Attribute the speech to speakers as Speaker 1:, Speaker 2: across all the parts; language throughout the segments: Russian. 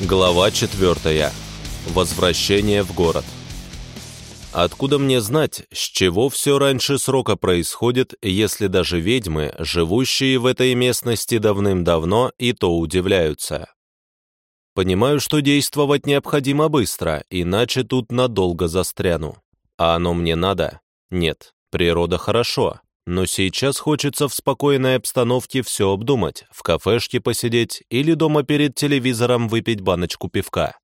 Speaker 1: Глава 4. Возвращение в город. Откуда мне знать, с чего все раньше срока происходит, если даже ведьмы, живущие в этой местности давным-давно, и то удивляются? Понимаю, что действовать необходимо быстро, иначе тут надолго застряну. А оно мне надо? Нет, природа хорошо, но сейчас хочется в спокойной обстановке все обдумать, в кафешке посидеть или дома перед телевизором выпить баночку пивка.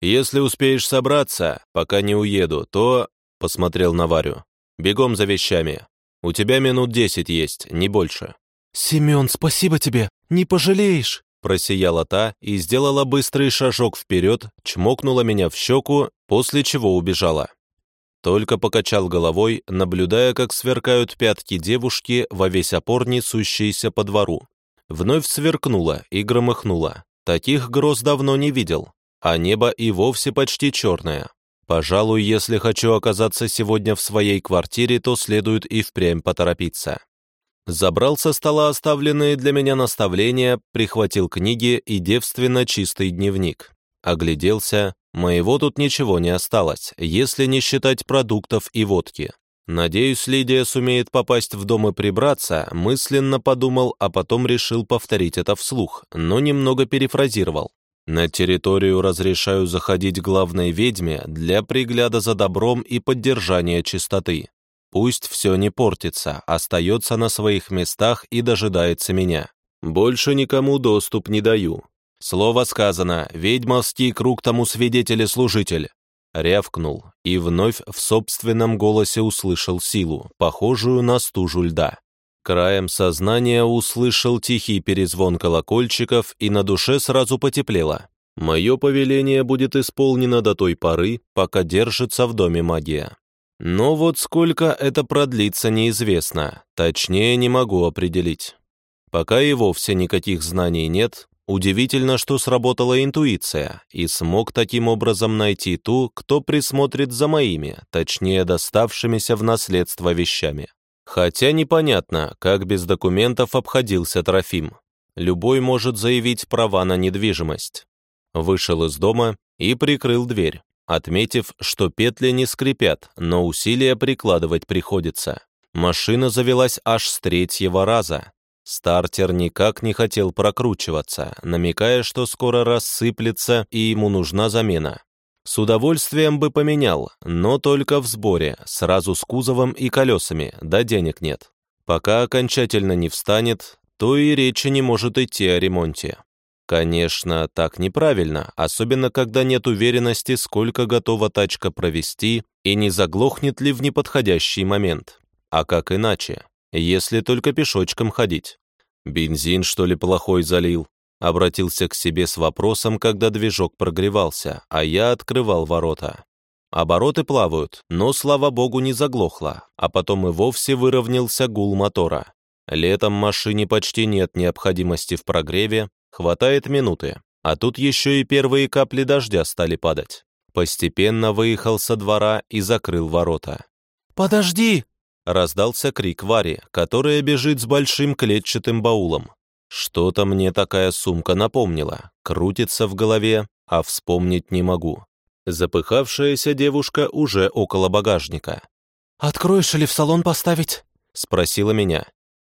Speaker 1: Если успеешь собраться, пока не уеду, то...» — посмотрел на Варю. «Бегом за вещами. У тебя минут десять есть, не больше».
Speaker 2: «Семен, спасибо тебе, не пожалеешь!»
Speaker 1: Просияла та и сделала быстрый шажок вперед, чмокнула меня в щеку, после чего убежала. Только покачал головой, наблюдая, как сверкают пятки девушки во весь опор, несущиеся по двору. Вновь сверкнуло и громыхнуло. Таких гроз давно не видел, а небо и вовсе почти черное. Пожалуй, если хочу оказаться сегодня в своей квартире, то следует и впрямь поторопиться. Забрал со стола оставленные для меня наставления, прихватил книги и девственно чистый дневник. Огляделся, Моего тут ничего не осталось, если не считать продуктов и водки. Надеюсь, Лидия сумеет попасть в дом и прибраться, мысленно подумал, а потом решил повторить это вслух, но немного перефразировал. На территорию разрешаю заходить главной ведьме для пригляда за добром и поддержания чистоты. Пусть все не портится, остается на своих местах и дожидается меня. Больше никому доступ не даю. Слово сказано, ведьмовский круг тому свидетель-служитель. Рявкнул и вновь в собственном голосе услышал силу, похожую на стужу льда. Краем сознания услышал тихий перезвон колокольчиков, и на душе сразу потеплело. Мое повеление будет исполнено до той поры, пока держится в доме магия. Но вот сколько это продлится, неизвестно, точнее не могу определить. Пока и вовсе никаких знаний нет, Удивительно, что сработала интуиция, и смог таким образом найти ту, кто присмотрит за моими, точнее доставшимися в наследство вещами. Хотя непонятно, как без документов обходился Трофим. Любой может заявить права на недвижимость. Вышел из дома и прикрыл дверь, отметив, что петли не скрипят, но усилия прикладывать приходится. Машина завелась аж с третьего раза, Стартер никак не хотел прокручиваться, намекая, что скоро рассыплется и ему нужна замена. С удовольствием бы поменял, но только в сборе, сразу с кузовом и колесами, да денег нет. Пока окончательно не встанет, то и речи не может идти о ремонте. Конечно, так неправильно, особенно когда нет уверенности, сколько готова тачка провести и не заглохнет ли в неподходящий момент. А как иначе? Если только пешочком ходить. Бензин, что ли, плохой залил? Обратился к себе с вопросом, когда движок прогревался, а я открывал ворота. Обороты плавают, но, слава богу, не заглохло, а потом и вовсе выровнялся гул мотора. Летом машине почти нет необходимости в прогреве, хватает минуты, а тут еще и первые капли дождя стали падать. Постепенно выехал со двора и закрыл ворота.
Speaker 2: «Подожди!»
Speaker 1: Раздался крик Вари, которая бежит с большим клетчатым баулом. Что-то мне такая сумка напомнила, крутится в голове, а вспомнить не могу. Запыхавшаяся девушка уже около багажника.
Speaker 2: «Откроешь или в салон поставить?»
Speaker 1: — спросила меня.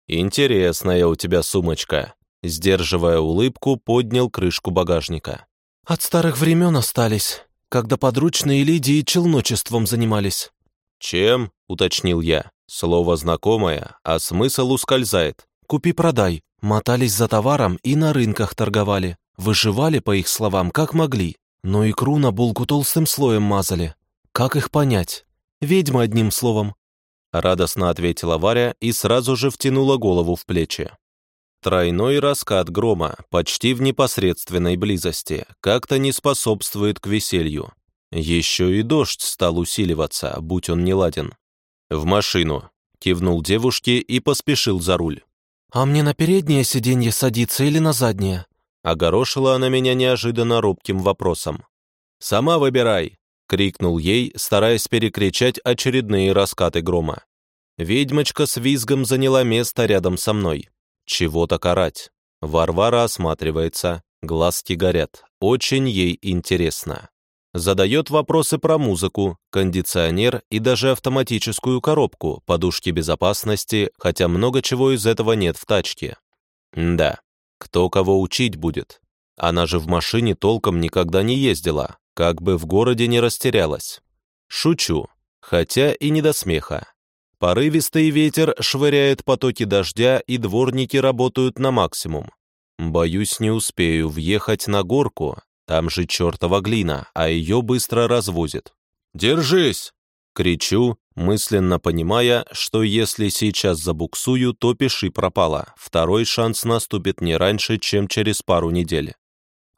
Speaker 1: «Интересная у тебя сумочка». Сдерживая улыбку, поднял крышку багажника.
Speaker 2: «От старых времен остались, когда подручные Лидии челночеством занимались».
Speaker 1: «Чем?» — уточнил я. Слово знакомое, а смысл ускользает.
Speaker 2: «Купи-продай». Мотались за товаром и на рынках торговали. Выживали, по их словам, как могли. Но икру на булку толстым слоем мазали. Как их понять? Ведьма одним словом.
Speaker 1: Радостно ответила Варя и сразу же втянула голову в плечи. Тройной раскат грома, почти в непосредственной близости, как-то не способствует к веселью. Еще и дождь стал усиливаться, будь он неладен. «В машину», — кивнул девушке и поспешил за руль.
Speaker 2: «А мне на переднее сиденье садиться или на заднее?»
Speaker 1: Огорошила она меня неожиданно робким вопросом. «Сама выбирай!» — крикнул ей, стараясь перекричать очередные раскаты грома. Ведьмочка с визгом заняла место рядом со мной. Чего так орать? Варвара осматривается, Глазки горят. Очень ей интересно. Задает вопросы про музыку, кондиционер и даже автоматическую коробку, подушки безопасности, хотя много чего из этого нет в тачке. Да, кто кого учить будет? Она же в машине толком никогда не ездила, как бы в городе не растерялась. Шучу, хотя и не до смеха. Порывистый ветер швыряет потоки дождя, и дворники работают на максимум. Боюсь, не успею въехать на горку, там же чертова глина, а ее быстро развозит. «Держись!» — кричу, мысленно понимая, что если сейчас забуксую, то пиши пропало. Второй шанс наступит не раньше, чем через пару недель.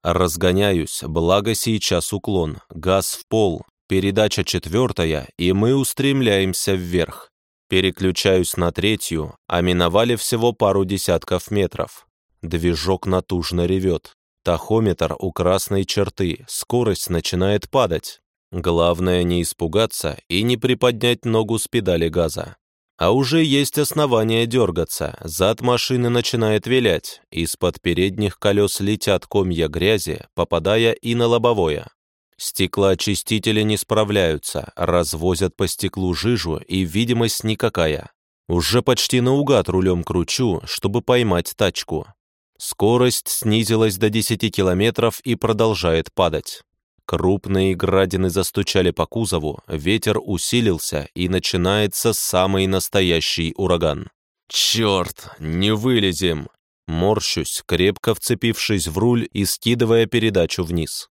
Speaker 1: Разгоняюсь, благо сейчас уклон, газ в пол, передача четвертая, и мы устремляемся вверх. Переключаюсь на третью, а миновали всего пару десятков метров. Движок натужно ревет. Тахометр у красной черты, скорость начинает падать. Главное не испугаться и не приподнять ногу с педали газа. А уже есть основания дергаться, зад машины начинает вилять, из-под передних колес летят комья грязи, попадая и на лобовое. Стеклоочистители не справляются, развозят по стеклу жижу, и видимость никакая. Уже почти наугад рулем кручу, чтобы поймать тачку. Скорость снизилась до 10 километров и продолжает падать. Крупные градины застучали по кузову, ветер усилился, и начинается самый настоящий ураган. «Черт, не вылезем!» Морщусь, крепко вцепившись в руль и скидывая передачу вниз.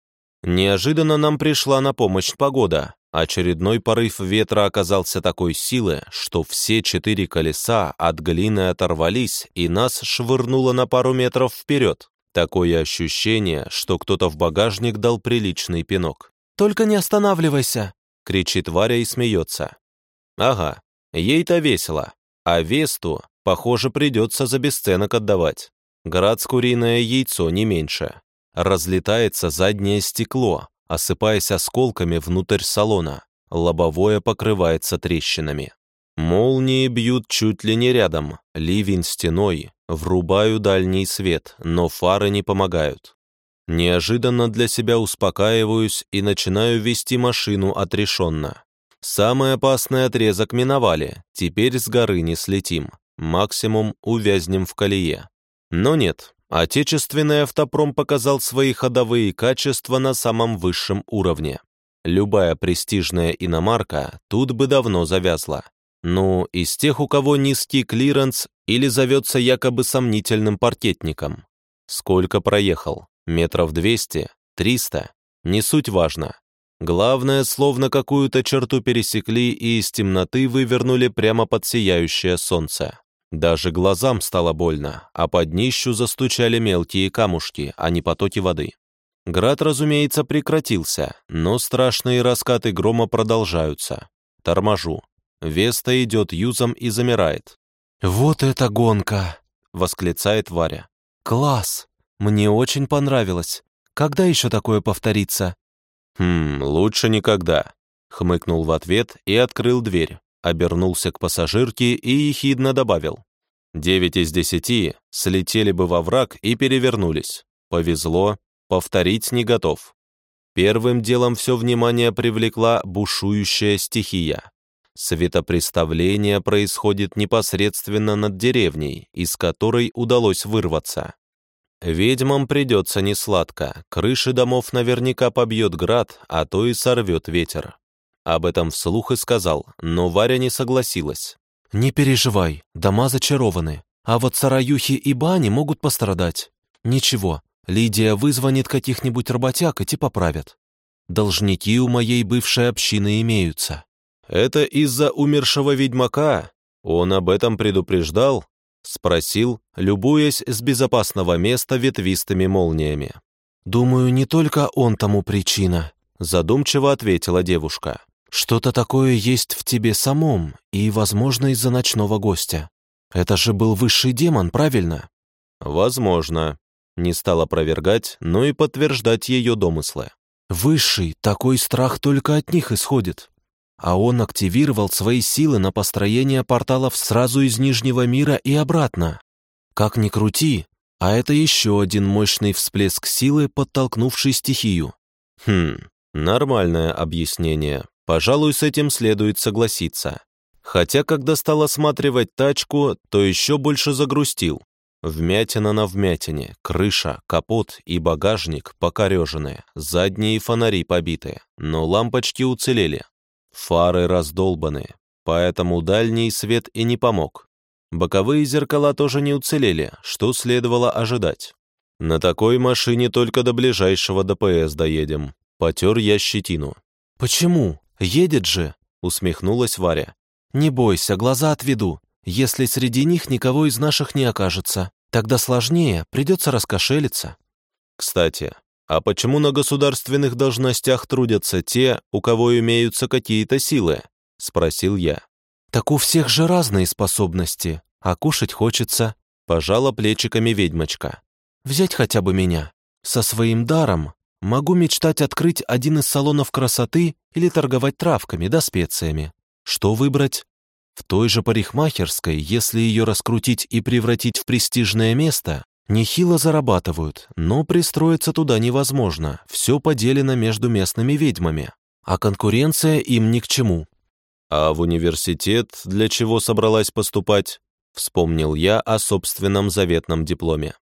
Speaker 1: Неожиданно нам пришла на помощь погода. Очередной порыв ветра оказался такой силы, что все четыре колеса от глины оторвались и нас швырнуло на пару метров вперед. Такое ощущение, что кто-то в багажник дал приличный пинок.
Speaker 2: «Только не останавливайся!»
Speaker 1: — кричит Варя и смеется. «Ага, ей-то весело, а Весту, похоже, придется за бесценок отдавать. Град с куриное яйцо не меньше разлетается заднее стекло, осыпаясь осколками внутрь салона. Лобовое покрывается трещинами. Молнии бьют чуть ли не рядом, ливень стеной, врубаю дальний свет, но фары не помогают. Неожиданно для себя успокаиваюсь и начинаю вести машину отрешенно. Самый опасный отрезок миновали, теперь с горы не слетим, максимум увязнем в колее. Но нет, Отечественный автопром показал свои ходовые качества на самом высшем уровне. Любая престижная иномарка тут бы давно завязла. Ну, из тех, у кого низкий клиренс или зовется якобы сомнительным паркетником. Сколько проехал? Метров двести? Триста? Не суть важно. Главное, словно какую-то черту пересекли и из темноты вывернули прямо под сияющее солнце. Даже глазам стало больно, а под днищу застучали мелкие камушки, а не потоки воды. Град, разумеется, прекратился, но страшные раскаты грома продолжаются. Торможу. Веста идет юзом и замирает.
Speaker 2: «Вот это гонка!»
Speaker 1: — восклицает Варя.
Speaker 2: «Класс! Мне очень понравилось. Когда еще такое повторится?»
Speaker 1: «Хм, лучше никогда», — хмыкнул в ответ и открыл дверь обернулся к пассажирке и ехидно добавил. «Девять из десяти слетели бы во враг и перевернулись. Повезло, повторить не готов». Первым делом все внимание привлекла бушующая стихия. Светопреставление происходит непосредственно над деревней, из которой удалось вырваться. Ведьмам придется несладко, крыши домов наверняка побьет град, а то и сорвет ветер. Об этом вслух и сказал, но Варя не согласилась.
Speaker 2: «Не переживай, дома зачарованы, а вот сараюхи и бани могут пострадать. Ничего, Лидия вызвонит каких-нибудь работяг и те поправят. Должники у моей бывшей общины имеются».
Speaker 1: «Это из-за умершего ведьмака? Он об этом предупреждал?» Спросил, любуясь с безопасного места ветвистыми молниями.
Speaker 2: «Думаю, не только он тому причина»,
Speaker 1: задумчиво ответила девушка.
Speaker 2: Что-то такое есть в тебе самом, и, возможно, из-за ночного гостя. Это же был высший демон, правильно?
Speaker 1: Возможно. Не стал опровергать, но и подтверждать ее домыслы.
Speaker 2: Высший, такой страх только от них исходит. А он активировал свои силы на построение порталов сразу из Нижнего мира и обратно. Как ни крути, А это еще один мощный всплеск силы, подтолкнувший стихию.
Speaker 1: Хм, нормальное объяснение. Пожалуй, с этим следует согласиться. Хотя, когда стал осматривать тачку, то еще больше загрустил. Вмятина на вмятине, крыша, капот и багажник покорежены, задние фонари побиты, но лампочки уцелели. Фары раздолбаны, поэтому дальний свет и не помог. Боковые зеркала тоже не уцелели, что следовало ожидать. На такой машине только до ближайшего ДПС доедем. Потер я щетину.
Speaker 2: «Почему? Едет же!» — усмехнулась Варя. «Не бойся, глаза отведу если среди них никого из наших не окажется. Тогда сложнее, придется раскошелиться.
Speaker 1: Кстати, а почему на государственных должностях трудятся те, у кого имеются какие-то силы? Спросил я.
Speaker 2: Так у всех же разные способности, а кушать хочется. Пожала плечиками ведьмочка. Взять хотя бы меня. Со своим даром могу мечтать открыть один из салонов красоты или торговать травками да специями. Что выбрать? В той же парикмахерской, если ее раскрутить и превратить в престижное место, нехило зарабатывают, но пристроиться туда невозможно, все поделено между местными ведьмами, а конкуренция им ни к чему.
Speaker 1: «А в университет для чего собралась поступать?» Вспомнил я о собственном заветном дипломе.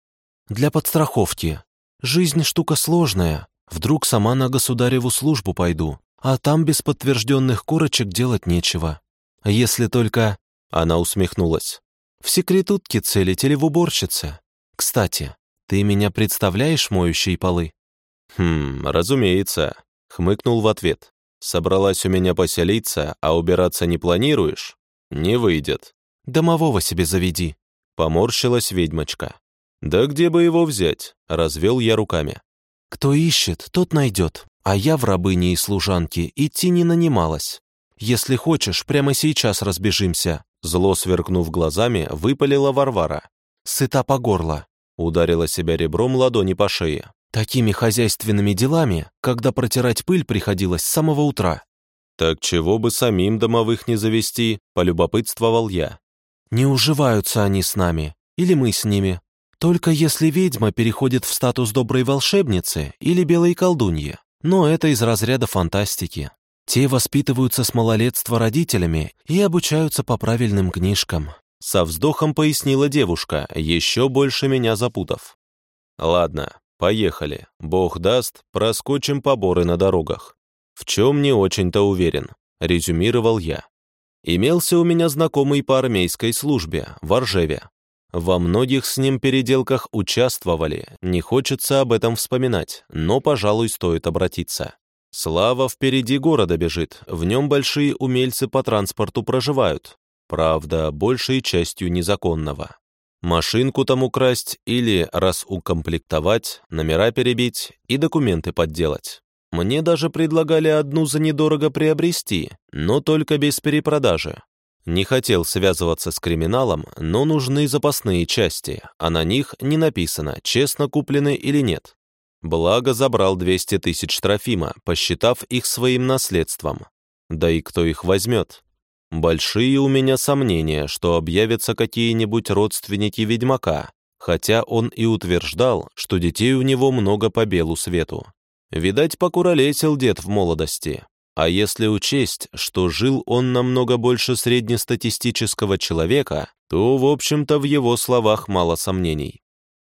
Speaker 2: «Для подстраховки. Жизнь штука сложная. Вдруг сама на государеву службу пойду, а там без подтвержденных корочек делать нечего. Если только...» Она усмехнулась. «В секретутке целить или в уборщице? Кстати, ты меня представляешь, моющей полы?»
Speaker 1: «Хм, разумеется», — хмыкнул в ответ. «Собралась у меня поселиться, а убираться не планируешь? Не выйдет».
Speaker 2: «Домового себе заведи», —
Speaker 1: поморщилась ведьмочка. «Да где бы его взять?» — развел я руками.
Speaker 2: «Кто ищет, тот найдет, а я в рабыне и служанке идти не нанималась. «Если хочешь, прямо сейчас разбежимся»,
Speaker 1: зло сверкнув глазами, выпалила Варвара.
Speaker 2: «Сыта по горло»,
Speaker 1: ударила себя ребром ладони по шее.
Speaker 2: «Такими хозяйственными делами, когда протирать пыль приходилось с самого утра».
Speaker 1: «Так чего бы самим домовых не завести?» — полюбопытствовал я.
Speaker 2: «Не уживаются они с нами, или мы с ними. Только если ведьма переходит в статус доброй волшебницы или белой колдуньи. Но это из разряда фантастики. Те воспитываются с малолетства родителями и обучаются по правильным книжкам.
Speaker 1: Со вздохом пояснила девушка, еще больше меня запутав. Ладно, поехали. Бог даст, проскочим поборы на дорогах. В чем не очень-то уверен, резюмировал я. Имелся у меня знакомый по армейской службе, в Оржеве. Во многих с ним переделках участвовали, не хочется об этом вспоминать, но, пожалуй, стоит обратиться. Слава впереди города бежит, в нем большие умельцы по транспорту проживают. Правда, большей частью незаконного. Машинку там украсть или, раз укомплектовать, номера перебить и документы подделать. Мне даже предлагали одну за недорого приобрести, но только без перепродажи. Не хотел связываться с криминалом, но нужны запасные части, а на них не написано, честно куплены или нет. Благо забрал 200 тысяч Трофима, посчитав их своим наследством. Да и кто их возьмет? Большие у меня сомнения, что объявятся какие-нибудь родственники ведьмака, хотя он и утверждал, что детей у него много по белу свету. Видать, покуролесил дед в молодости. А если учесть, что жил он намного больше среднестатистического человека, то, в общем-то, в его словах мало сомнений.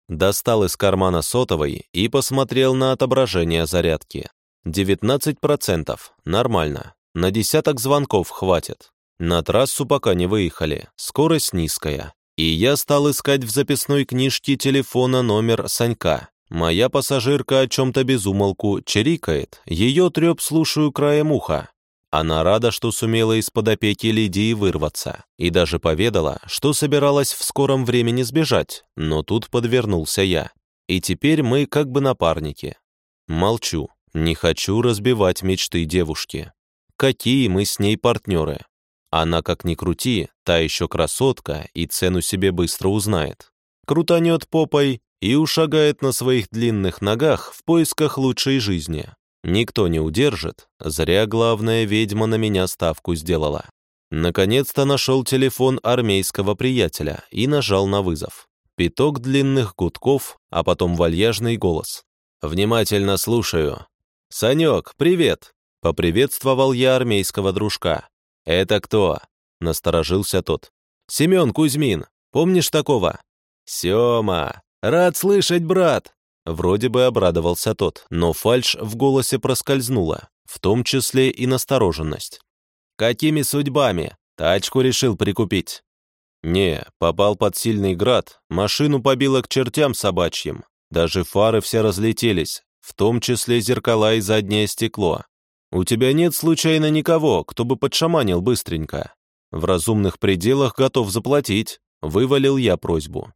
Speaker 1: Достал из кармана сотовой и посмотрел на отображение зарядки. 19%. Нормально. На десяток звонков хватит. На трассу пока не выехали. Скорость низкая. И я стал искать в записной книжке телефона номер Санька. Моя пассажирка о чем-то безумолку чирикает. Ее треп слушаю краем уха. Она рада, что сумела из-под опеки Лидии вырваться, и даже поведала, что собиралась в скором времени сбежать, но тут подвернулся я. И теперь мы как бы напарники. Молчу, не хочу разбивать мечты девушки. Какие мы с ней партнеры? Она, как ни крути, та еще красотка и цену себе быстро узнает. Крутанет попой и ушагает на своих длинных ногах в поисках лучшей жизни. Никто не удержит, зря главная ведьма на меня ставку сделала. Наконец-то нашел телефон армейского приятеля и нажал на вызов. Пяток длинных гудков, а потом вальяжный голос. «Внимательно слушаю». «Санек, привет!» — поприветствовал я армейского дружка. «Это кто?» — насторожился тот. «Семен Кузьмин. Помнишь такого?» «Сема! Рад слышать, брат!» Вроде бы обрадовался тот, но фальшь в голосе проскользнула, в том числе и настороженность. «Какими судьбами? Тачку решил прикупить?» «Не, попал под сильный град, машину побило к чертям собачьим. Даже фары все разлетелись, в том числе зеркала и заднее стекло. У тебя нет случайно никого, кто бы подшаманил быстренько? В разумных пределах готов заплатить», — вывалил я просьбу.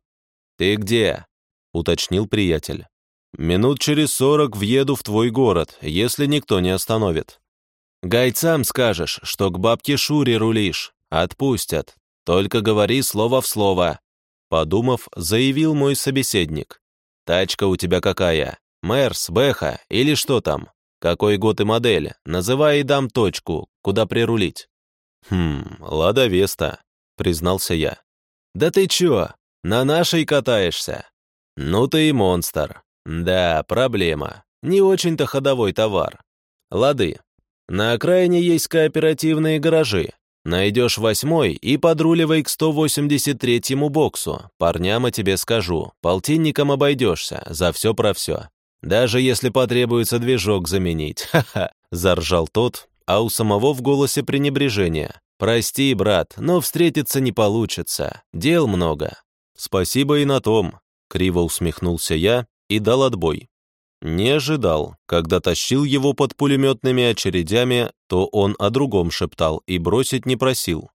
Speaker 1: «Ты где?» — уточнил приятель. «Минут через сорок въеду в твой город, если никто не остановит». «Гайцам скажешь, что к бабке Шуре рулишь. Отпустят. Только говори слово в слово», — подумав, заявил мой собеседник. «Тачка у тебя какая? Мерс, Бэха или что там? Какой год и модель? Называй и дам точку, куда прирулить». «Хм, Лада Веста», — признался я. «Да ты чё, на нашей катаешься?» «Ну ты и монстр. Да, проблема. Не очень-то ходовой товар. Лады. На окраине есть кооперативные гаражи. Найдешь восьмой и подруливай к 183-му боксу. Парням о тебе скажу. Полтинником обойдешься. За все про все. Даже если потребуется движок заменить. Ха-ха. Заржал тот, а у самого в голосе пренебрежение. «Прости, брат, но встретиться не получится. Дел много». «Спасибо и на том», — криво усмехнулся я и дал отбой. Не ожидал, когда тащил его под пулеметными очередями, то он о другом шептал и бросить не просил.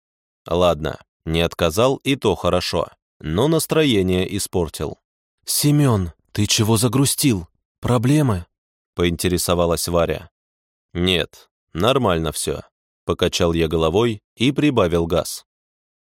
Speaker 1: Ладно, не отказал и то хорошо, но настроение испортил.
Speaker 2: «Семен, ты чего загрустил? Проблемы?»
Speaker 1: — поинтересовалась Варя. «Нет, нормально все», — покачал я головой и прибавил газ.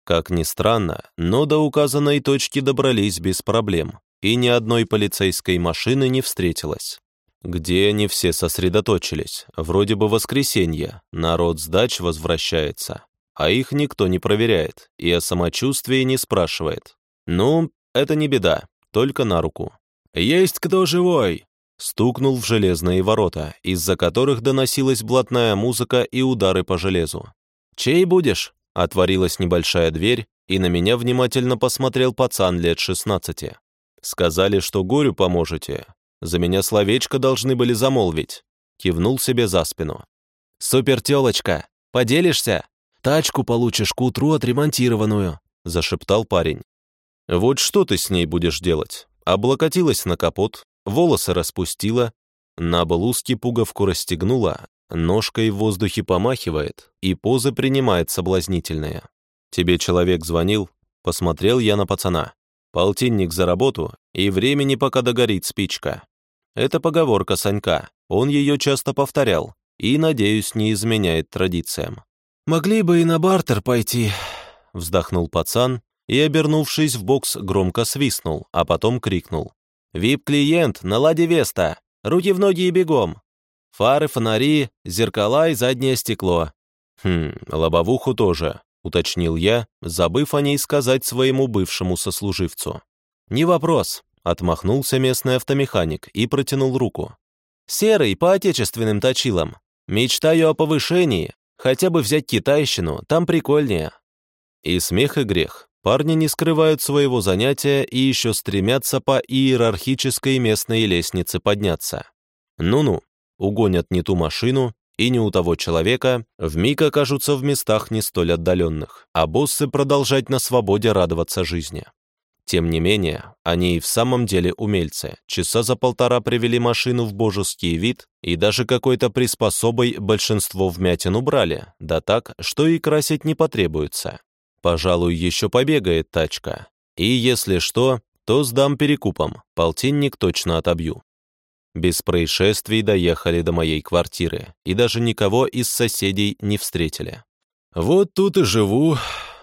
Speaker 1: Как ни странно, но до указанной точки добрались без проблем и ни одной полицейской машины не встретилось. Где они все сосредоточились? Вроде бы воскресенье, народ с дач возвращается, а их никто не проверяет и о самочувствии не спрашивает. Ну, это не беда, только на руку. «Есть кто живой?» Стукнул в железные ворота, из-за которых доносилась блатная музыка и удары по железу. «Чей будешь?» Отворилась небольшая дверь, и на меня внимательно посмотрел пацан лет шестнадцати. Сказали, что горю поможете. За меня словечко должны были замолвить. Кивнул себе за спину. «Супер, тёлочка, поделишься? Тачку получишь к утру отремонтированную», зашептал парень. «Вот что ты с ней будешь делать?» Облокотилась на капот, волосы распустила, на блузке пуговку расстегнула, ножкой в воздухе помахивает и позы принимает соблазнительные. «Тебе человек звонил?» Посмотрел я на пацана. Полтинник за работу и времени, пока догорит спичка. Это поговорка Санька, он ее часто повторял и, надеюсь, не изменяет традициям.
Speaker 2: «Могли бы и на бартер пойти», —
Speaker 1: вздохнул пацан и, обернувшись в бокс, громко свистнул, а потом крикнул. «Вип-клиент, на ладе Веста! Руки в ноги и бегом! Фары, фонари, зеркала и заднее стекло. Хм, лобовуху тоже уточнил я, забыв о ней сказать своему бывшему сослуживцу. «Не вопрос», — отмахнулся местный автомеханик и протянул руку. «Серый, по отечественным точилам. Мечтаю о повышении. Хотя бы взять китайщину, там прикольнее». И смех и грех. Парни не скрывают своего занятия и еще стремятся по иерархической местной лестнице подняться. Ну-ну, угонят не ту машину, и не у того человека, вмиг окажутся в местах не столь отдаленных, а боссы продолжать на свободе радоваться жизни. Тем не менее, они и в самом деле умельцы. Часа за полтора привели машину в божеский вид, и даже какой-то приспособой большинство вмятин убрали, да так, что и красить не потребуется. Пожалуй, еще побегает тачка. И если что, то сдам перекупом, полтинник точно отобью. Без происшествий доехали до моей квартиры и даже никого из соседей не встретили. «Вот тут и живу.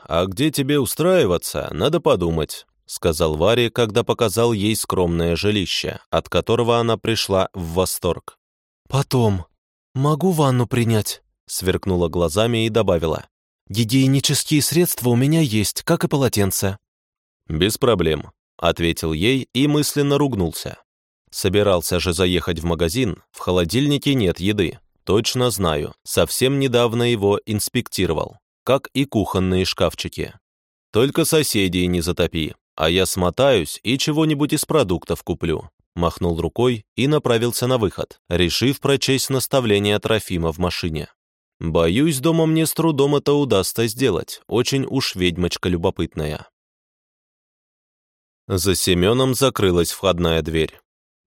Speaker 1: А где тебе устраиваться, надо подумать», — сказал Варе, когда показал ей скромное жилище, от которого она пришла в восторг.
Speaker 2: «Потом. Могу ванну принять?» — сверкнула глазами и добавила. «Гигиенические средства у меня есть, как и полотенце».
Speaker 1: «Без проблем. ответил ей и мысленно ругнулся. Собирался же заехать в магазин, в холодильнике нет еды. Точно знаю, совсем недавно его инспектировал, как и кухонные шкафчики. Только соседей не затопи, а я смотаюсь и чего-нибудь из продуктов куплю. Махнул рукой и направился на выход, решив прочесть наставление Трофима в машине. Боюсь, дома мне с трудом это удастся сделать, очень уж ведьмочка любопытная. За Семеном закрылась входная дверь.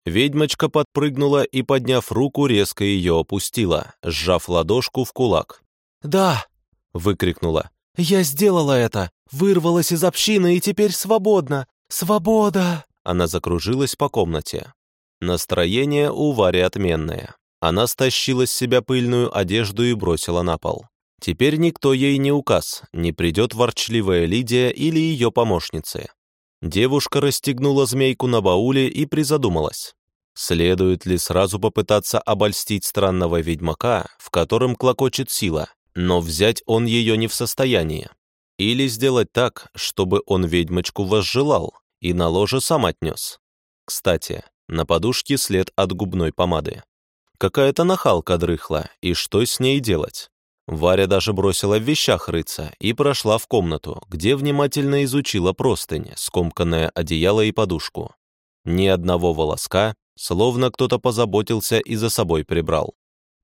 Speaker 1: Ведьмочка подпрыгнула и, подняв руку, резко ее опустила, сжав ладошку в кулак.
Speaker 2: «Да!» — выкрикнула. «Я сделала это! Вырвалась из общины и теперь свободна! Свобода!»
Speaker 1: Она закружилась по комнате. Настроение у Вари отменное. Она стащила с себя пыльную одежду и бросила на пол. Теперь никто ей не указ, не придет ворчливая Лидия или ее помощницы. Девушка расстегнула змейку на бауле и призадумалась. Следует ли сразу попытаться обольстить странного ведьмака, в котором клокочет сила, но взять он ее не в состоянии? Или сделать так, чтобы он ведьмочку возжелал и на ложе сам отнес? Кстати, на подушке след от губной помады. Какая-то нахалка дрыхла, и что с ней делать? Варя даже бросила в вещах рыться и прошла в комнату, где внимательно изучила простынь, скомканное одеяло и подушку. Ни одного волоска, словно кто-то позаботился и за собой прибрал.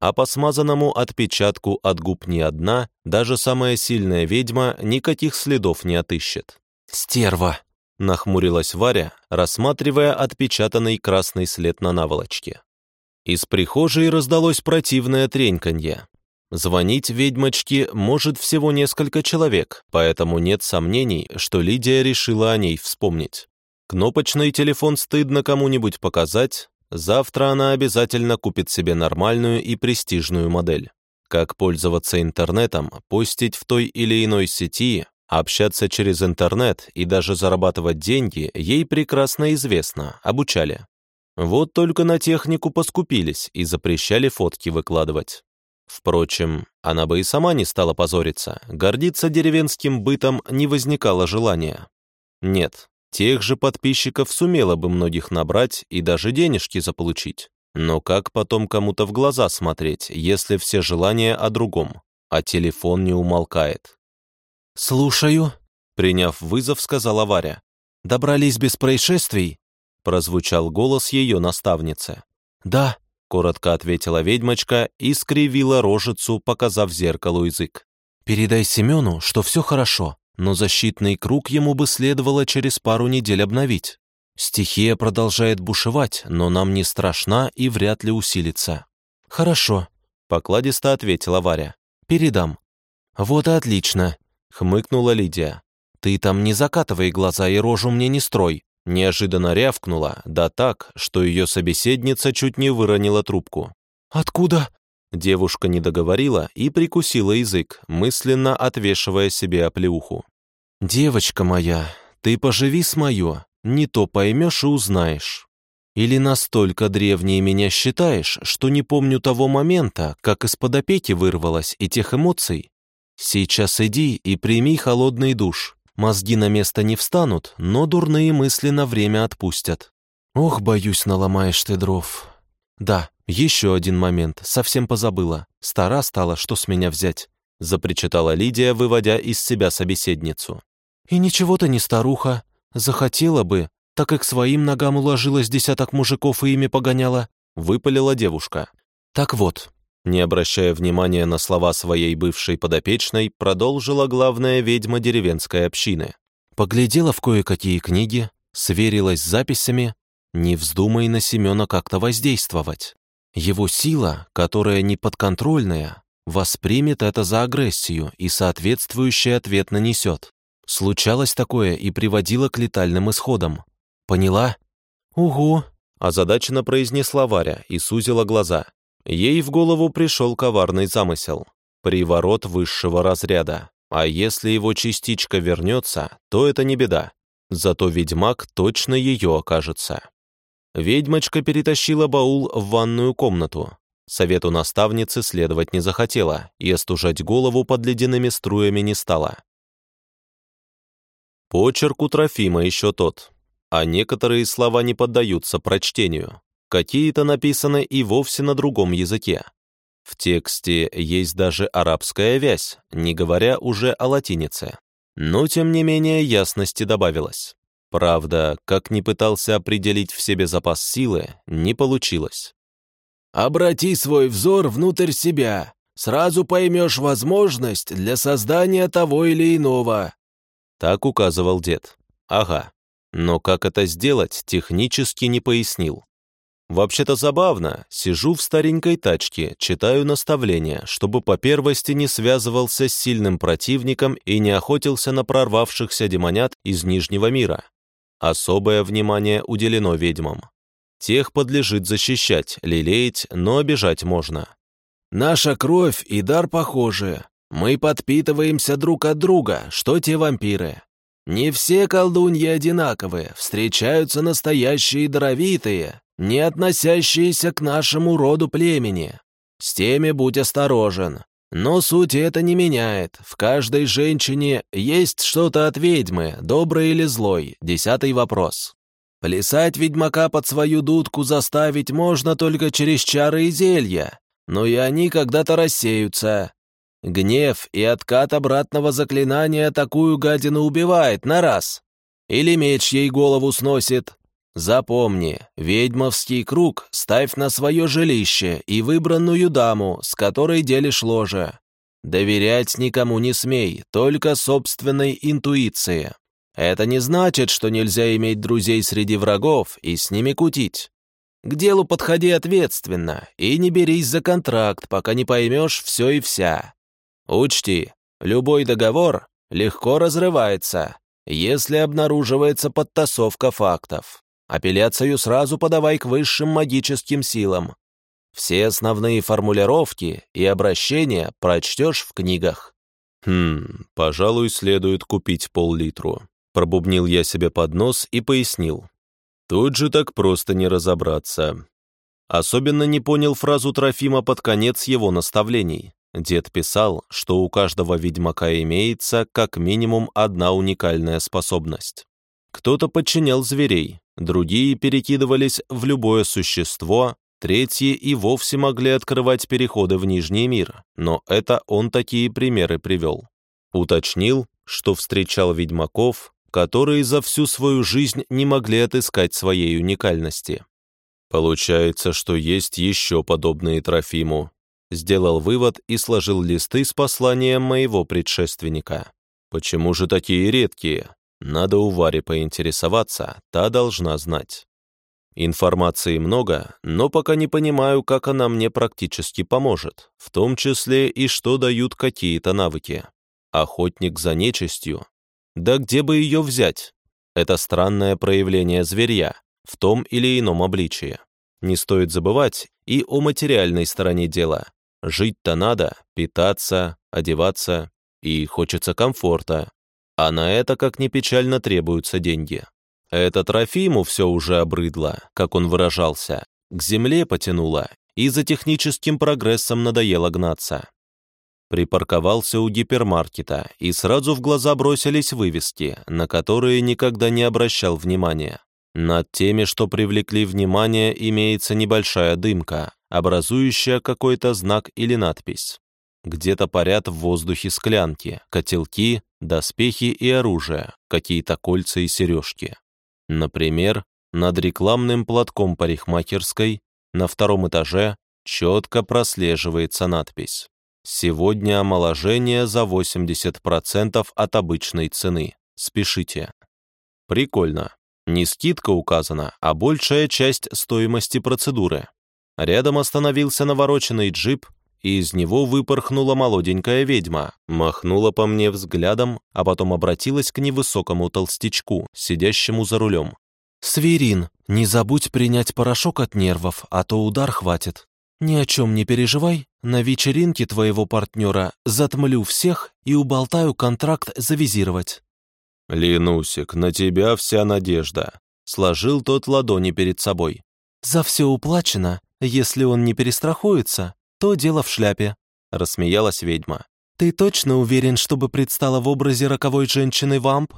Speaker 1: А по смазанному отпечатку от губ ни одна, даже самая сильная ведьма, никаких следов не отыщет.
Speaker 2: «Стерва!»
Speaker 1: — нахмурилась Варя, рассматривая отпечатанный красный след на наволочке. Из прихожей раздалось противное треньканье, Звонить ведьмочке может всего несколько человек, поэтому нет сомнений, что Лидия решила о ней вспомнить. Кнопочный телефон стыдно кому-нибудь показать, завтра она обязательно купит себе нормальную и престижную модель. Как пользоваться интернетом, постить в той или иной сети, общаться через интернет и даже зарабатывать деньги ей прекрасно известно, обучали. Вот только на технику поскупились и запрещали фотки выкладывать. Впрочем, она бы и сама не стала позориться, гордиться деревенским бытом не возникало желания. Нет, тех же подписчиков сумела бы многих набрать и даже денежки заполучить. Но как потом кому-то в глаза смотреть, если все желания о другом, а телефон не умолкает?
Speaker 2: «Слушаю», — приняв вызов, сказала Варя. «Добрались без происшествий?» — прозвучал голос ее наставницы. «Да», коротко ответила ведьмочка и скривила рожицу, показав зеркалу язык. «Передай Семену, что все хорошо, но защитный круг ему бы следовало через пару недель обновить. Стихия продолжает бушевать, но нам не страшна и вряд ли усилится». «Хорошо», — покладисто ответила Варя. «Передам». «Вот и отлично», — хмыкнула Лидия. «Ты там не закатывай глаза и рожу мне не строй. Неожиданно рявкнула, да так, что ее собеседница чуть не выронила трубку. «Откуда?» Девушка не договорила и прикусила язык, мысленно отвешивая себе оплеуху. «Девочка моя, ты поживи с мое, не то поймешь и узнаешь. Или настолько древней меня считаешь, что не помню того момента, как из-под опеки вырвалась и тех эмоций? Сейчас иди и прими холодный душ, Мозги на место не встанут, но дурные мысли на время отпустят. Ох, боюсь, наломаешь ты дров. Да, еще один момент, совсем позабыла. Стара стала, что с меня взять? Запричитала Лидия, выводя из себя собеседницу. И ничего ты не старуха. Захотела бы, так и к своим ногам уложилась десяток мужиков и ими погоняла. Выпалила девушка. Так вот, не обращая внимания на слова своей бывшей подопечной, продолжила главная ведьма деревенской общины. Поглядела в кое-какие книги, сверилась с записями, не вздумай на Семена как-то воздействовать. Его сила, которая неподконтрольная, воспримет это за агрессию и соответствующий ответ нанесет. Случалось такое и приводило к летальным исходам. Поняла? «Угу», — озадаченно произнесла Варя и сузила глаза. Ей в голову пришел коварный замысел. Приворот высшего разряда. А если его частичка вернется, то это не беда. Зато ведьмак точно ее окажется. Ведьмочка перетащила баул в ванную комнату. Совету наставницы следовать не захотела и остужать голову под ледяными струями не стала. Почерк у Трофима еще тот.
Speaker 1: а некоторые слова не поддаются прочтению. Какие-то написаны и вовсе на другом языке. В тексте есть даже арабская вязь, не говоря уже о латинице. Но, тем не менее, ясности добавилось. Правда, как ни пытался определить в себе запас силы, не получилось.
Speaker 3: «Обрати свой взор внутрь себя, сразу поймешь возможность для создания того или иного».
Speaker 1: Так указывал дед. Ага. Но как это сделать, технически не пояснил. Вообще-то забавно, сижу в старенькой тачке, читаю наставления, чтобы по первости не связывался с сильным противником и не охотился на прорвавшихся демонят из Нижнего мира. Особое внимание уделено ведьмам. Тех подлежит защищать, лелеять, но обижать можно.
Speaker 3: «Наша кровь и дар похожи. Мы подпитываемся друг от друга, что те вампиры. Не все колдуньи одинаковые, встречаются настоящие даровитые, не относящиеся к нашему роду племени. С теми будь осторожен. Но суть это не меняет. В каждой женщине есть что-то от ведьмы, доброй или злой. Десятый вопрос. Плясать ведьмака под свою дудку заставить можно только через чары и зелья, но и они когда-то рассеются. Гнев и откат обратного заклинания такую гадину убивает на раз. Или меч ей голову сносит, Запомни, ведьмовский круг ставь на свое жилище и выбранную даму, с которой делишь ложе. Доверять никому не смей, только собственной интуиции. Это не значит, что нельзя иметь друзей среди врагов и с ними кутить. К делу подходи ответственно и не берись за контракт, пока не поймешь все и вся. Учти, любой договор легко разрывается, если обнаруживается подтасовка фактов. Апелляцию сразу подавай к высшим магическим силам. Все основные формулировки и обращения прочтешь в книгах».
Speaker 1: «Хм, пожалуй, следует купить пол-литру», — пробубнил я себе под нос и пояснил. «Тут же так просто не разобраться». Особенно не понял фразу Трофима под конец его наставлений. Дед писал, что у каждого ведьмака имеется как минимум одна уникальная способность. Кто-то подчинял зверей, другие перекидывались в любое существо, третьи и вовсе могли открывать переходы в Нижний мир, но это он такие примеры привел. Уточнил, что встречал ведьмаков, которые за всю свою жизнь не могли отыскать своей уникальности. Получается, что есть еще подобные Трофиму. Сделал вывод и сложил листы с посланием моего предшественника. Почему же такие редкие? Надо у Вари поинтересоваться, та должна знать. Информации много, но пока не понимаю, как она мне практически поможет, в том числе и что дают какие-то навыки. Охотник за нечистью. Да где бы ее взять? Это странное проявление зверя в том или ином обличии. Не стоит забывать и о материальной стороне дела. Жить-то надо, питаться, одеваться, и хочется комфорта. А на это, как ни печально, требуются деньги. Это Трофиму все уже обрыдло, как он выражался, к земле потянуло, и за техническим прогрессом надоело гнаться. Припарковался у гипермаркета, и сразу в глаза бросились вывески, на которые никогда не обращал внимания. Над теми, что привлекли внимание, имеется небольшая дымка, образующая какой-то знак или надпись. Где-то парят в воздухе склянки, котелки, доспехи и оружие, какие-то кольца и сережки. Например, над рекламным платком парикмахерской на втором этаже четко прослеживается надпись «Сегодня омоложение за 80% от обычной цены. Спешите». Прикольно. Не скидка указана, а большая часть стоимости процедуры. Рядом остановился навороченный джип и из него выпорхнула молоденькая ведьма, махнула по мне взглядом, а потом обратилась к невысокому толстячку, сидящему за рулем.
Speaker 2: «Свирин, не забудь принять порошок от нервов, а то удар хватит. Ни о чем не переживай, на вечеринке твоего партнера затмлю всех и уболтаю контракт завизировать».
Speaker 1: «Ленусик, на тебя вся надежда», — сложил тот ладони перед собой.
Speaker 2: «За все уплачено, если он не перестрахуется, то дело в шляпе», — рассмеялась ведьма. «Ты точно уверен, чтобы предстала в образе роковой женщины-вамп?»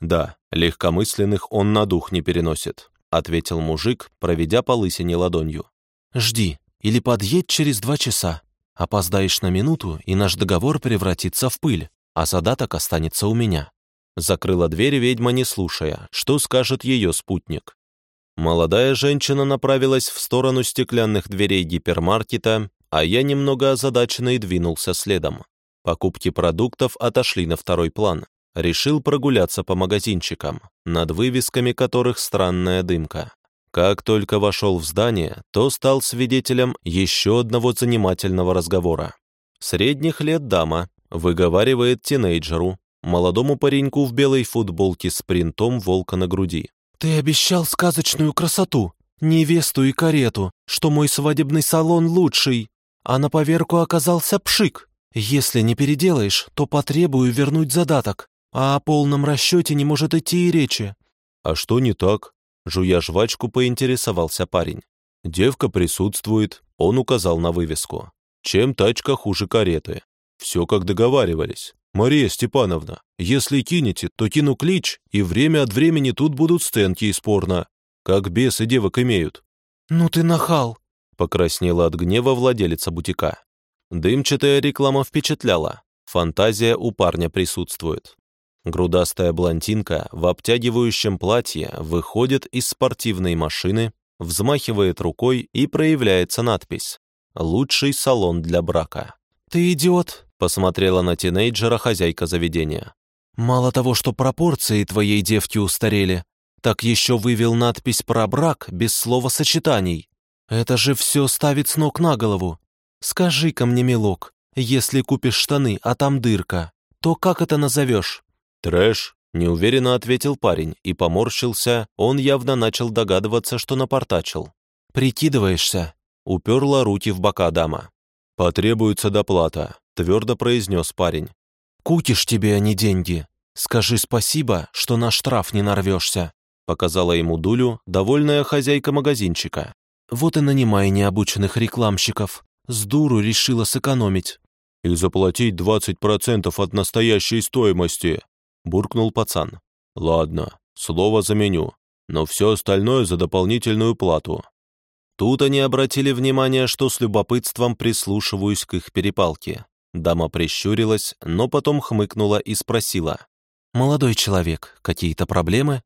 Speaker 1: «Да, легкомысленных он на дух не переносит», ответил мужик, проведя по лысине ладонью.
Speaker 2: «Жди, или подъедь через два часа. Опоздаешь на минуту, и наш договор превратится в пыль, а задаток останется у меня».
Speaker 1: Закрыла дверь ведьма, не слушая, что скажет ее спутник. Молодая женщина направилась в сторону стеклянных дверей гипермаркета, а я немного озадаченно и двинулся следом. Покупки продуктов отошли на второй план. Решил прогуляться по магазинчикам, над вывесками которых странная дымка. Как только вошел в здание, то стал свидетелем еще одного занимательного разговора. Средних лет дама выговаривает тинейджеру, молодому пареньку в белой футболке с принтом волка на груди.
Speaker 2: «Ты обещал сказочную красоту, невесту и карету, что мой свадебный салон лучший, а на поверку оказался пшик. Если не переделаешь, то потребую вернуть задаток, а о полном расчете не может идти и речи».
Speaker 1: «А что не так?» Жуя жвачку, поинтересовался парень. «Девка присутствует», он указал на вывеску. «Чем тачка хуже кареты?» «Все как договаривались. Мария Степановна, если кинете, то кину клич, и время от времени тут будут стенки из порно, как бесы девок имеют».
Speaker 2: «Ну ты нахал!»
Speaker 1: Покраснела от гнева владелица бутика. Дымчатая реклама впечатляла. Фантазия у парня присутствует. Грудастая блондинка в обтягивающем платье выходит из спортивной машины, взмахивает рукой и проявляется надпись «Лучший салон для брака».
Speaker 2: «Ты идиот!»
Speaker 1: Посмотрела на тинейджера хозяйка заведения.
Speaker 2: «Мало того, что пропорции твоей девки устарели, так еще вывел надпись про брак без слова сочетаний. Это же все ставит с ног на голову. Скажи-ка мне, милок, если купишь штаны, а там дырка, то как это назовешь?»
Speaker 1: «Трэш», — неуверенно ответил парень и поморщился, он явно начал догадываться, что напортачил.
Speaker 2: «Прикидываешься?» — уперла руки в бока дама.
Speaker 1: «Потребуется доплата», твердо произнес парень.
Speaker 2: «Кутишь тебе, а не деньги. Скажи спасибо, что на штраф не нарвешься»,
Speaker 1: показала ему дулю довольная хозяйка магазинчика.
Speaker 2: «Вот и нанимай необученных рекламщиков. С дуру решила сэкономить».
Speaker 1: «И заплатить 20% от настоящей стоимости», буркнул пацан. «Ладно, слово заменю, но все остальное за дополнительную плату». Тут они обратили внимание, что с любопытством прислушиваюсь к их перепалке. Дама прищурилась, но потом хмыкнула и спросила.
Speaker 2: «Молодой человек, какие-то проблемы?»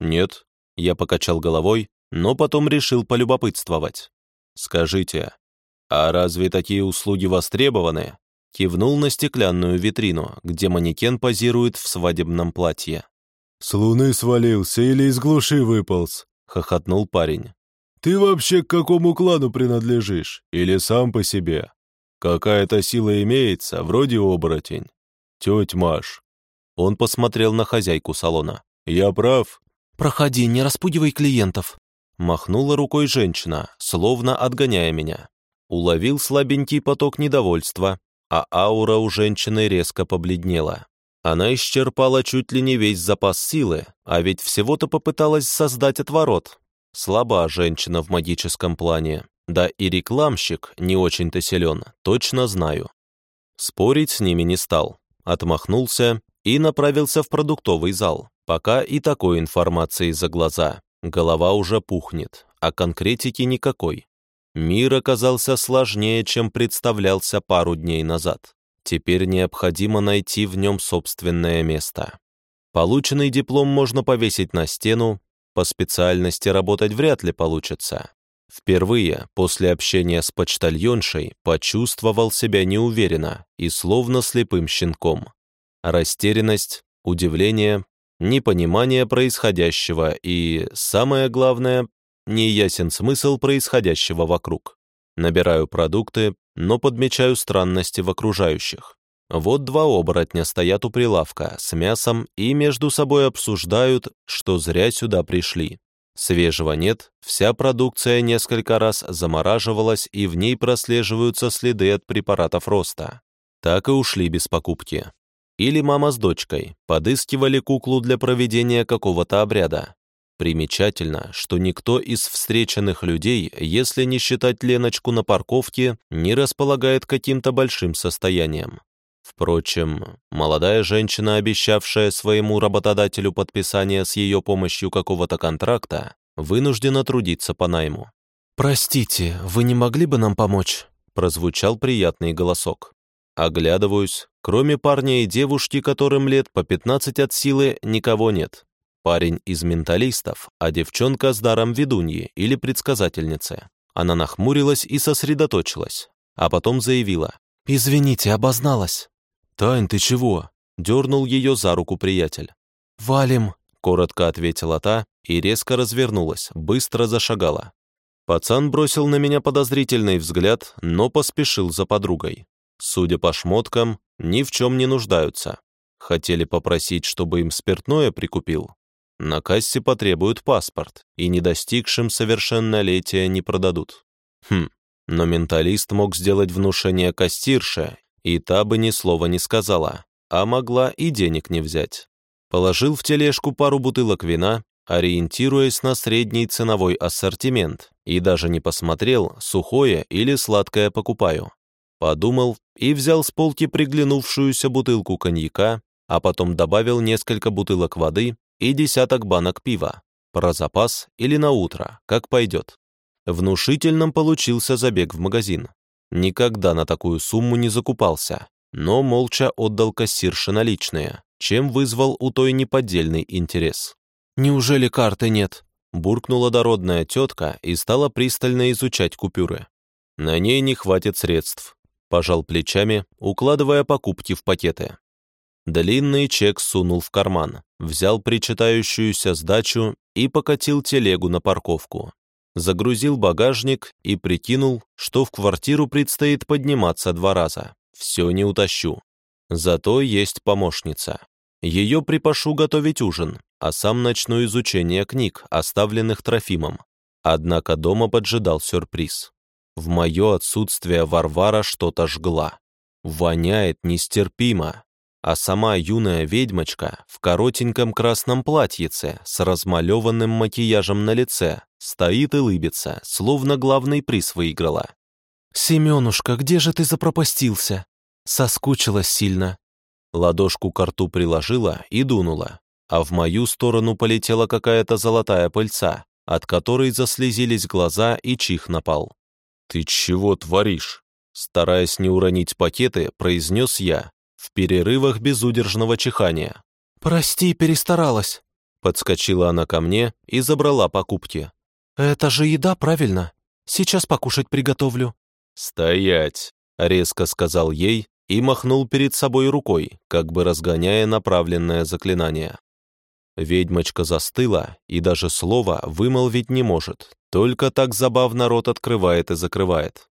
Speaker 1: «Нет», — я покачал головой, но потом решил полюбопытствовать. «Скажите, а разве такие услуги востребованы?» Кивнул на стеклянную витрину, где манекен позирует в свадебном платье.
Speaker 4: «С луны свалился или из глуши выполз?» — хохотнул парень. «Ты вообще к какому клану принадлежишь? Или сам по себе?» Какая-то сила имеется, вроде оборотень. Теть Маш.
Speaker 1: Он посмотрел на хозяйку салона.
Speaker 4: Я прав?
Speaker 2: Проходи, не распугивай клиентов.
Speaker 1: Махнула рукой женщина, словно отгоняя меня. Уловил слабенький поток недовольства, а аура у женщины резко побледнела. Она исчерпала чуть ли не весь запас силы, а ведь всего-то попыталась создать отворот. Слаба женщина в магическом плане. Да и рекламщик не очень-то силен, точно знаю. Спорить с ними не стал, отмахнулся и направился в продуктовый зал, пока и такой информации за глаза. Голова уже пухнет, а конкретики никакой. Мир оказался сложнее, чем представлялся пару дней назад. Теперь необходимо найти в нем собственное место. Полученный диплом можно повесить на стену, по специальности работать вряд ли получится. Впервые после общения с почтальоншей почувствовал себя неуверенно и словно слепым щенком. Растерянность, удивление, непонимание происходящего и, самое главное, неясен смысл происходящего вокруг. Набираю продукты, но подмечаю странности в окружающих. Вот два оборотня стоят у прилавка с мясом и между собой обсуждают, что зря сюда пришли. Свежего нет, вся продукция несколько раз замораживалась и в ней прослеживаются следы от препаратов роста. Так и ушли без покупки. Или мама с дочкой подыскивали куклу для проведения какого-то обряда. Примечательно, что никто из встреченных людей, если не считать Леночку на парковке, не располагает каким-то большим состоянием. Впрочем, молодая женщина, обещавшая своему работодателю подписание с ее помощью какого-то контракта, вынуждена трудиться по найму.
Speaker 2: «Простите, вы не могли бы нам помочь?»
Speaker 1: прозвучал приятный голосок. Оглядываюсь, кроме парня и девушки, которым лет по 15 от силы, никого нет. Парень из менталистов, а девчонка с даром ведуньи или предсказательницы. Она нахмурилась и сосредоточилась, а потом заявила.
Speaker 2: «Извините, обозналась».
Speaker 1: «Тань, ты чего?» — дернул ее за руку приятель.
Speaker 2: «Валим», —
Speaker 1: коротко ответила та и резко развернулась, быстро зашагала. Пацан бросил на меня подозрительный взгляд, но поспешил за подругой. Судя по шмоткам, ни в чем не нуждаются. Хотели попросить, чтобы им спиртное прикупил. На кассе потребуют паспорт, и не достигшим совершеннолетия не продадут. Хм, но менталист мог сделать внушение кассирше, и та бы ни слова не сказала, а могла и денег не взять. Положил в тележку пару бутылок вина, ориентируясь на средний ценовой ассортимент, и даже не посмотрел, сухое или сладкое покупаю. Подумал и взял с полки приглянувшуюся бутылку коньяка, а потом добавил несколько бутылок воды и десяток банок пива. Про запас или на утро, как пойдет. Внушительным получился забег в магазин. Никогда на такую сумму не закупался, но молча отдал кассирше наличные, чем вызвал у той неподдельный интерес.
Speaker 2: «Неужели карты нет?»
Speaker 1: буркнула дородная тетка и стала пристально изучать купюры. На ней не хватит средств. Пожал плечами, укладывая покупки в пакеты. Длинный чек сунул в карман, взял причитающуюся сдачу и покатил телегу на парковку. Загрузил багажник и прикинул, что в квартиру предстоит подниматься два раза. Все не утащу. Зато есть помощница. Ее припашу готовить ужин, а сам начну изучение книг, оставленных Трофимом. Однако дома поджидал сюрприз. В мое отсутствие Варвара что-то жгла. Воняет нестерпимо. А сама юная ведьмочка в коротеньком красном платьице с размалеванным макияжем на лице стоит и лыбится, словно главный приз выиграла.
Speaker 2: «Семенушка, где же ты запропастился?» Соскучилась сильно.
Speaker 1: Ладошку к рту приложила и дунула, а в мою сторону полетела какая-то золотая пыльца, от которой заслезились глаза и чих напал. «Ты чего творишь?» Стараясь не уронить пакеты, произнес я, в перерывах безудержного чихания.
Speaker 2: «Прости, перестаралась», —
Speaker 1: подскочила она ко мне и забрала покупки.
Speaker 2: «Это же еда, правильно? Сейчас покушать приготовлю».
Speaker 1: «Стоять!» — резко сказал ей и махнул перед собой рукой, как бы разгоняя направленное заклинание. Ведьмочка застыла и даже слова вымолвить не может, только так забавно рот открывает и закрывает.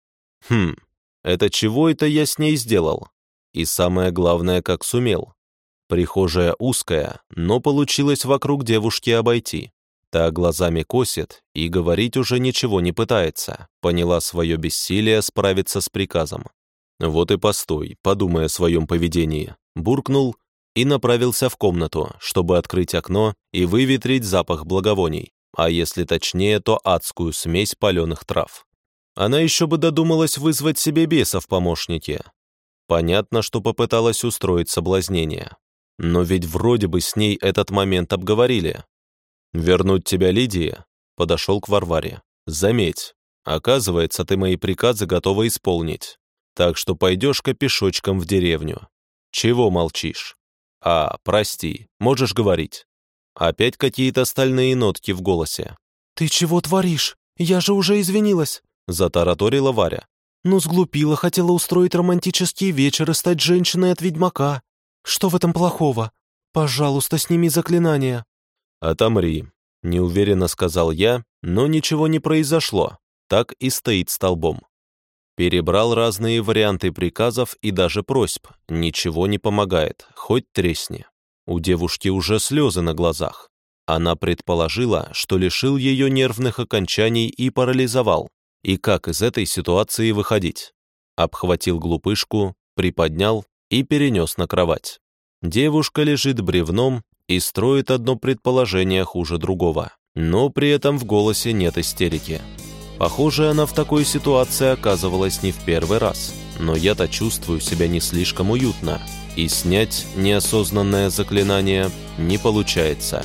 Speaker 1: Хм, это чего это я с ней сделал? И самое главное, как сумел. Прихожая узкая, но получилось вокруг девушки обойти. Та глазами косит и говорить уже ничего не пытается, поняла свое бессилие справиться с приказом. «Вот и постой, подумай о своем поведении», буркнул и направился в комнату, чтобы открыть окно и выветрить запах благовоний, а если точнее, то адскую смесь паленых трав. Она еще бы додумалась вызвать себе беса в помощнике. Понятно, что попыталась устроить соблазнение. Но ведь вроде бы с ней этот момент обговорили. «Вернуть тебя Лидии?» Подошел к Варваре. «Заметь, оказывается, ты мои приказы готова исполнить. Так что пойдешь-ка пешочком в деревню. Чего молчишь? А, прости, можешь говорить. Опять какие-то стальные нотки в голосе.
Speaker 2: «Ты чего творишь? Я же уже извинилась!»
Speaker 1: Затараторила Варя.
Speaker 2: «Ну, сглупила, хотела устроить романтический вечер и стать женщиной от ведьмака. Что в этом плохого? Пожалуйста, сними заклинание».
Speaker 1: «Отомри», — неуверенно сказал я, но ничего не произошло. Так и стоит столбом. Перебрал разные варианты приказов и даже просьб. Ничего не помогает, хоть тресни. У девушки уже слезы на глазах. Она предположила, что лишил ее нервных окончаний и парализовал. И как из этой ситуации выходить? Обхватил глупышку, приподнял и перенес на кровать. Девушка лежит бревном и строит одно предположение хуже другого, но при этом в голосе нет истерики. Похоже, она в такой ситуации оказывалась не в первый раз. но я-то чувствую себя не слишком уютно, и снять неосознанное заклинание не получается.